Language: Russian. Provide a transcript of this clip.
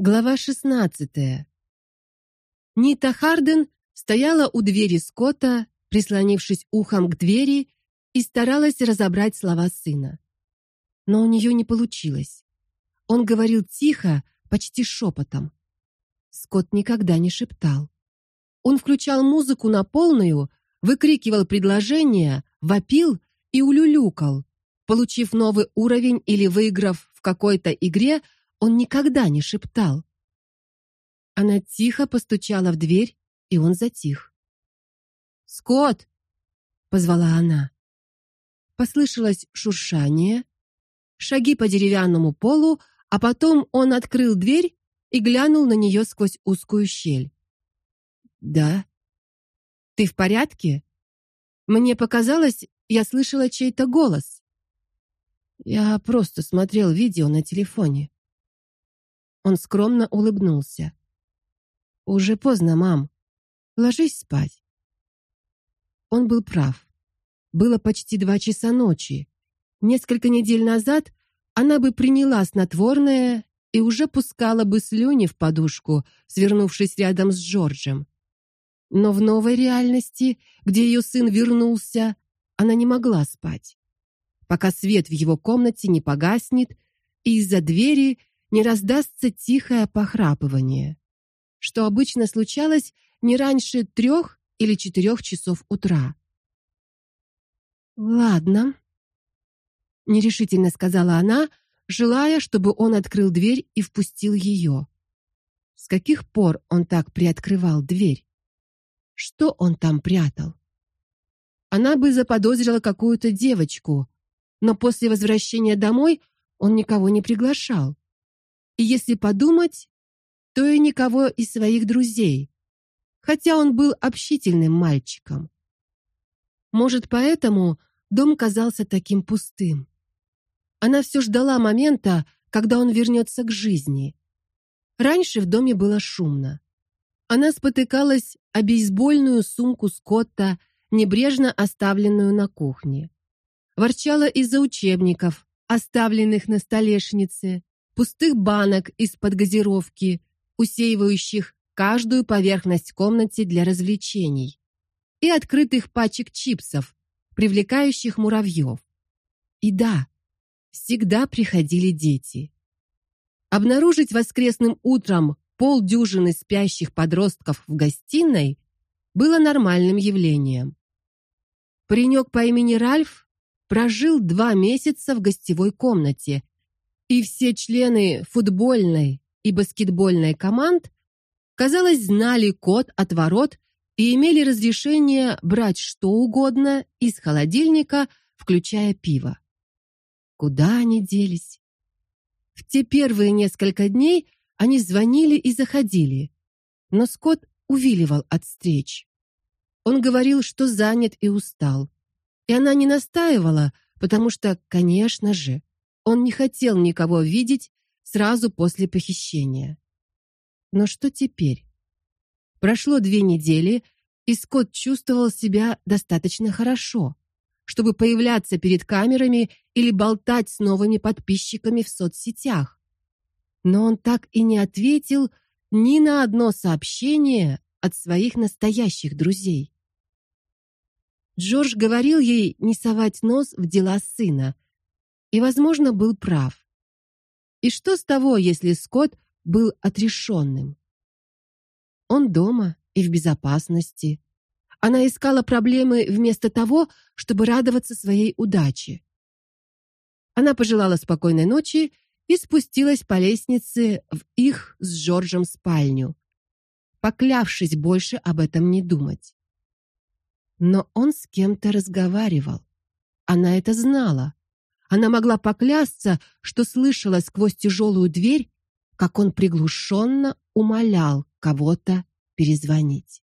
Глава 16. Нита Харден стояла у двери Скотта, прислонившись ухом к двери, и старалась разобрать слова сына. Но у нее не получилось. Он говорил тихо, почти шепотом. Скотт никогда не шептал. Он включал музыку на полную, выкрикивал предложения, вопил и улюлюкал. Получив новый уровень или выиграв в какой-то игре, он никогда не шептал. Она тихо постучала в дверь, и он затих. "Скотт!" позвала она. Послышалось шуршание, шаги по деревянному полу, а потом он открыл дверь и глянул на нее сквозь узкую щель. "Да. Ты в порядке? Мне показалось, я слышала чей-то голос". Я просто смотрел видео на телефоне. Он скромно улыбнулся. Уже поздно, мам. Ложись спать. Он был прав. Было почти два часа ночи. Несколько недель назад она бы приняла снотворное и уже пускала бы слюни в подушку, свернувшись рядом с Джорджем. Но в новой реальности, где ее сын вернулся, она не могла спать, пока свет в его комнате не погаснет и из-за двери не раздастся тихое похрапывание, что обычно случалось не раньше трех или четырех часов утра. Ладно, нерешительно сказала она, желая, чтобы он открыл дверь и впустил ее. С каких пор он так приоткрывал дверь? Что он там прятал? Она бы заподозрила какую-то девочку, но после возвращения домой он никого не приглашал. И если подумать, то и никого из своих друзей, хотя он был общительным мальчиком. Может, поэтому дом казался таким пустым. Она все ждала момента, когда он вернется к жизни. Раньше в доме было шумно. Она спотыкалась о бейсбольную сумку Скотта, небрежно оставленную на кухне. Ворчала из-за учебников, оставленных на столешнице, пустых банок из-под газировки, усеивающих каждую поверхность комнаты для развлечений, и открытых пачек чипсов, привлекающих муравьев. И да, всегда приходили дети. Обнаружить воскресным утром полдюжины спящих подростков в гостиной было нормальным явлением. Паренек по имени Ральф прожил два месяца в гостевой комнате и все члены футбольной и баскетбольной команд, казалось, знали код от ворот и имели разрешение брать что угодно из холодильника, включая пиво. Куда они делись? В те первые несколько дней они звонили и заходили, но Скотт увиливал от встреч. Он говорил, что занят и устал. И она не настаивала, потому что, конечно же, он не хотел никого видеть сразу после похищения. Но что теперь? Прошло две недели, и Скотт чувствовал себя достаточно хорошо, чтобы появляться перед камерами или болтать с новыми подписчиками в соцсетях. Но он так и не ответил ни на одно сообщение от своих настоящих друзей. Джордж говорил ей не совать нос в дела сына, и, возможно, был прав. И что с того, если Скотт был отрешенным? Он дома и в безопасности. Она искала проблемы вместо того, чтобы радоваться своей удаче. Она пожелала спокойной ночи и спустилась по лестнице в их с Джорджем спальню, поклявшись больше об этом не думать. Но он с кем-то разговаривал. Она это знала. Она могла поклясться, что слышала сквозь тяжелую дверь, как он приглушенно умолял кого-то перезвонить.